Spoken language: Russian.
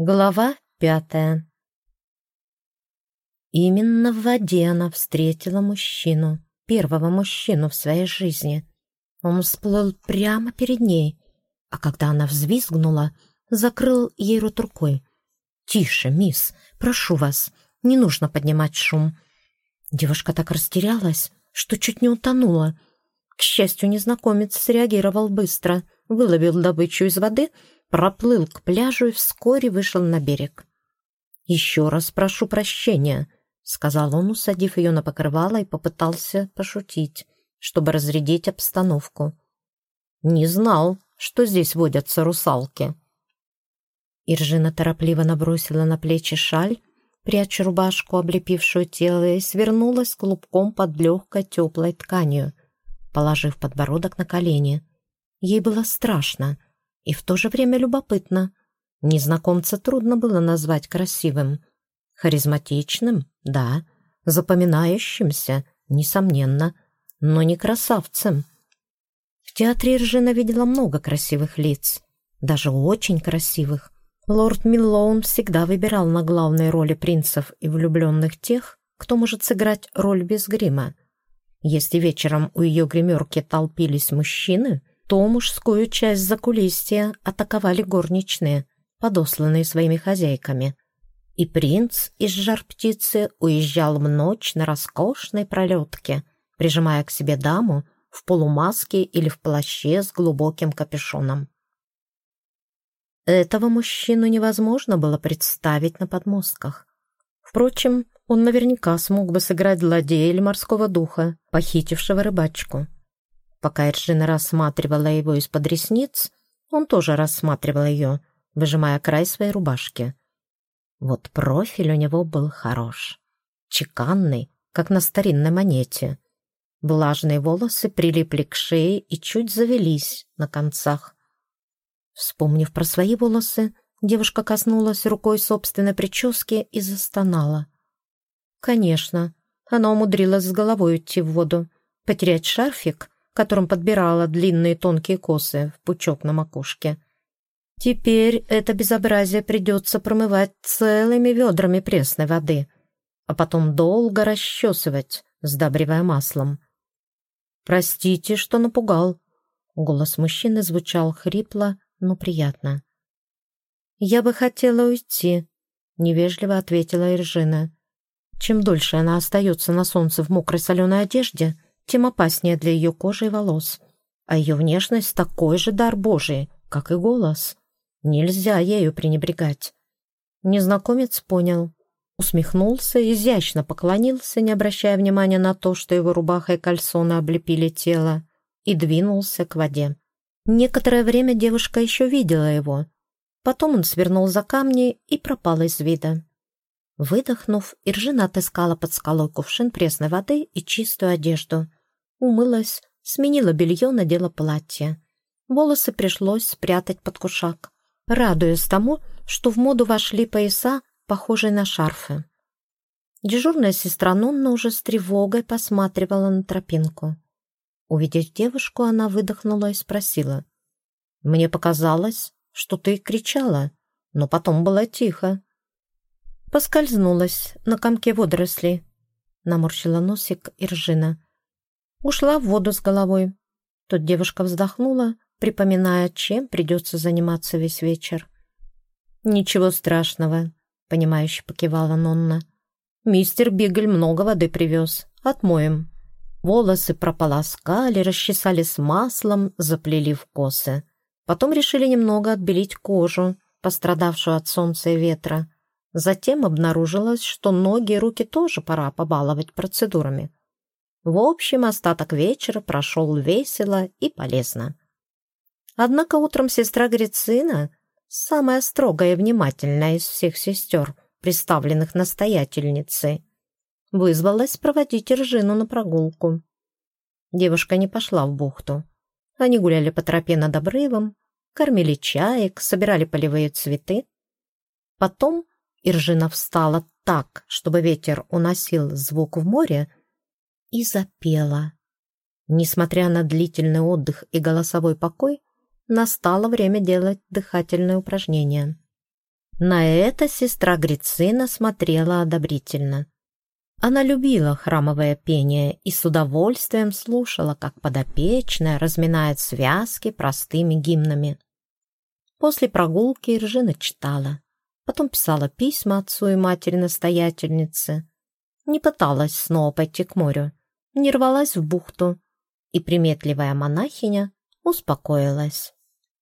Глава пятая Именно в воде она встретила мужчину, первого мужчину в своей жизни. Он всплыл прямо перед ней, а когда она взвизгнула, закрыл ей рот рукой. «Тише, мисс, прошу вас, не нужно поднимать шум». Девушка так растерялась, что чуть не утонула. К счастью, незнакомец среагировал быстро, выловил добычу из воды — проплыл к пляжу и вскоре вышел на берег. «Еще раз прошу прощения», — сказал он, усадив ее на покрывало и попытался пошутить, чтобы разрядить обстановку. «Не знал, что здесь водятся русалки». Иржина торопливо набросила на плечи шаль, пряча рубашку, облепившую тело, и свернулась клубком под легкой теплой тканью, положив подбородок на колени. Ей было страшно — и в то же время любопытно. Незнакомца трудно было назвать красивым. Харизматичным, да, запоминающимся, несомненно, но не красавцем. В театре Иржина видела много красивых лиц, даже очень красивых. Лорд Миллоун всегда выбирал на главной роли принцев и влюбленных тех, кто может сыграть роль без грима. Если вечером у ее гримерки толпились мужчины, то мужскую часть закулисья атаковали горничные, подосланные своими хозяйками. И принц из жар-птицы уезжал в ночь на роскошной пролетке, прижимая к себе даму в полумаске или в плаще с глубоким капюшоном. Этого мужчину невозможно было представить на подмостках. Впрочем, он наверняка смог бы сыграть злодея или морского духа, похитившего рыбачку. Пока Эрджина рассматривала его из-под ресниц, он тоже рассматривал ее, выжимая край своей рубашки. Вот профиль у него был хорош, чеканный, как на старинной монете. Влажные волосы прилипли к шее и чуть завелись на концах. Вспомнив про свои волосы, девушка коснулась рукой собственной прически и застонала. Конечно, она умудрилась с головой уйти в воду, потерять шарфик которым подбирала длинные тонкие косы в пучок на макушке. Теперь это безобразие придется промывать целыми ведрами пресной воды, а потом долго расчесывать, сдабривая маслом. «Простите, что напугал». Голос мужчины звучал хрипло, но приятно. «Я бы хотела уйти», — невежливо ответила Иржина. Чем дольше она остается на солнце в мокрой соленой одежде, тем опаснее для ее кожи и волос. А ее внешность такой же дар Божий, как и голос. Нельзя ею пренебрегать. Незнакомец понял. Усмехнулся, изящно поклонился, не обращая внимания на то, что его рубаха и кальсоны облепили тело, и двинулся к воде. Некоторое время девушка еще видела его. Потом он свернул за камни и пропал из вида. Выдохнув, Иржина отыскала под скалой кувшин пресной воды и чистую одежду — Умылась, сменила белье, надела платье. Волосы пришлось спрятать под кушак, радуясь тому, что в моду вошли пояса, похожие на шарфы. Дежурная сестра Нонна уже с тревогой посматривала на тропинку. Увидев девушку, она выдохнула и спросила. «Мне показалось, что ты кричала, но потом было тихо». Поскользнулась на комке водорослей, наморщила носик Иржина. Ушла в воду с головой. Тут девушка вздохнула, припоминая, чем придется заниматься весь вечер. «Ничего страшного», — понимающе покивала Нонна. «Мистер Бигль много воды привез. Отмоем». Волосы прополоскали, расчесали с маслом, заплели в косы. Потом решили немного отбелить кожу, пострадавшую от солнца и ветра. Затем обнаружилось, что ноги и руки тоже пора побаловать процедурами. В общем, остаток вечера прошел весело и полезно. Однако утром сестра Грицина, самая строгая и внимательная из всех сестер, представленных настоятельницей, вызвалась проводить Ржину на прогулку. Девушка не пошла в бухту. Они гуляли по тропе над обрывом, кормили чаек, собирали полевые цветы. Потом Иржина встала так, чтобы ветер уносил звук в море, и запела. Несмотря на длительный отдых и голосовой покой, настало время делать дыхательные упражнения. На это сестра Грицина смотрела одобрительно. Она любила храмовое пение и с удовольствием слушала, как подопечная разминает связки простыми гимнами. После прогулки Ржина читала, потом писала письма отцу и матери-настоятельнице. Не пыталась снова пойти к морю, не рвалась в бухту, и приметливая монахиня успокоилась.